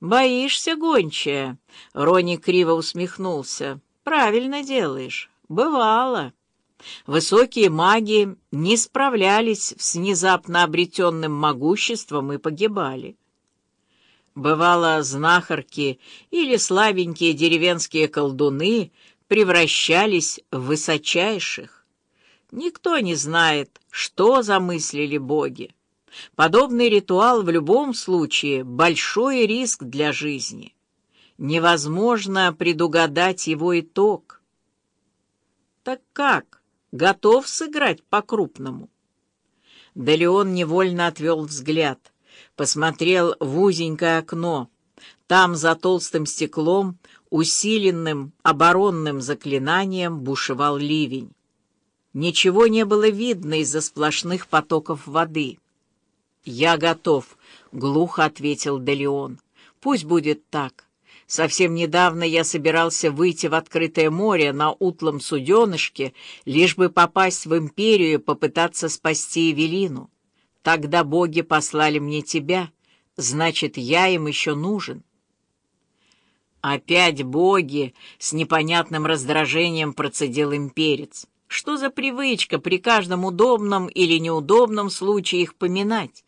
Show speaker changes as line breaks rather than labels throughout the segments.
«Боишься, гончая?» — Рони криво усмехнулся. «Правильно делаешь. Бывало». Высокие маги не справлялись с внезапно обретенным могуществом и погибали. Бывало, знахарки или слабенькие деревенские колдуны превращались в высочайших. Никто не знает, что замыслили боги. Подобный ритуал в любом случае большой риск для жизни. Невозможно предугадать его итог. Так как? Готов сыграть по-крупному? Да невольно отвел взгляд, посмотрел в узенькое окно. Там, за толстым стеклом, усиленным оборонным заклинанием, бушевал ливень. Ничего не было видно из-за сплошных потоков воды. «Я готов», — глухо ответил Делеон. «Пусть будет так. Совсем недавно я собирался выйти в открытое море на утлом суденышке, лишь бы попасть в империю и попытаться спасти Эвелину. Тогда боги послали мне тебя, значит, я им еще нужен». «Опять боги!» — с непонятным раздражением процедил имперец. «Что за привычка при каждом удобном или неудобном случае их поминать?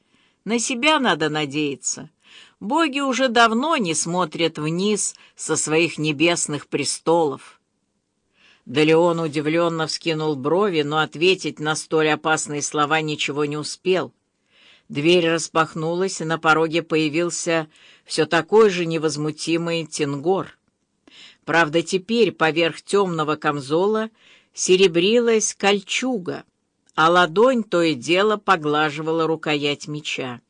На себя надо надеяться. Боги уже давно не смотрят вниз со своих небесных престолов. Да Леон удивленно вскинул брови, но ответить на столь опасные слова ничего не успел. Дверь распахнулась, и на пороге появился все такой же невозмутимый Тингор. Правда, теперь поверх темного камзола серебрилась кольчуга — а ладонь то и дело поглаживала рукоять меча.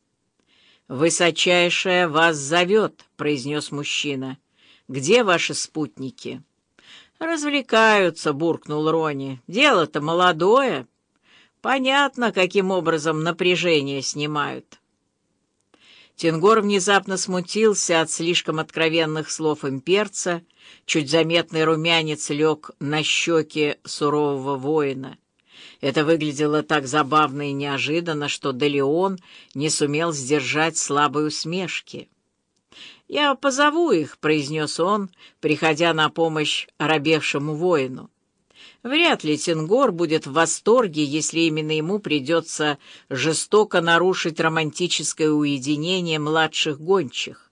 «Высочайшая вас зовет», — произнес мужчина. «Где ваши спутники?» «Развлекаются», — буркнул Рони. «Дело-то молодое. Понятно, каким образом напряжение снимают». Тенгор внезапно смутился от слишком откровенных слов имперца, чуть заметный румянец лег на щеки сурового воина. Это выглядело так забавно и неожиданно, что Делеон не сумел сдержать слабой усмешки. «Я позову их», — произнес он, приходя на помощь оробевшему воину. Вряд ли Тингор будет в восторге, если именно ему придется жестоко нарушить романтическое уединение младших гончих.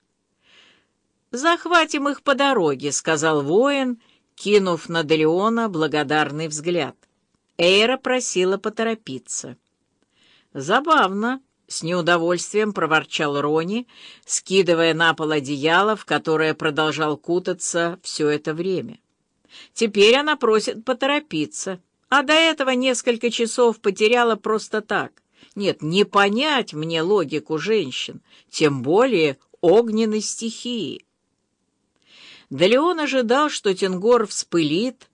«Захватим их по дороге», — сказал воин, кинув на Делеона благодарный взгляд. Эйра просила поторопиться. «Забавно», — с неудовольствием проворчал Рони, скидывая на пол одеяло, в которое продолжал кутаться все это время. «Теперь она просит поторопиться, а до этого несколько часов потеряла просто так. Нет, не понять мне логику женщин, тем более огненной стихии». Да Леон ожидал, что Тенгор вспылит,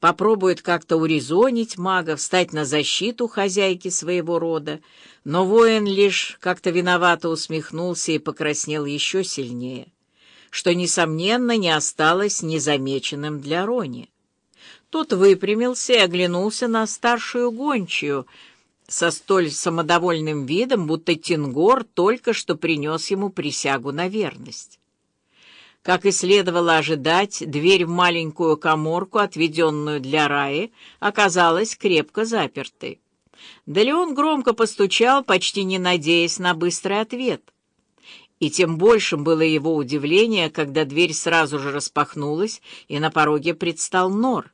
попробует как-то урезонить мага, встать на защиту хозяйки своего рода, но воин лишь как-то виновато усмехнулся и покраснел еще сильнее, что, несомненно, не осталось незамеченным для Рони. Тот выпрямился и оглянулся на старшую гончую со столь самодовольным видом, будто Тингор только что принес ему присягу на верность. Как и следовало ожидать, дверь в маленькую коморку, отведенную для Раи, оказалась крепко запертой. Да Леон громко постучал, почти не надеясь на быстрый ответ. И тем большим было его удивление, когда дверь сразу же распахнулась, и на пороге предстал Нор —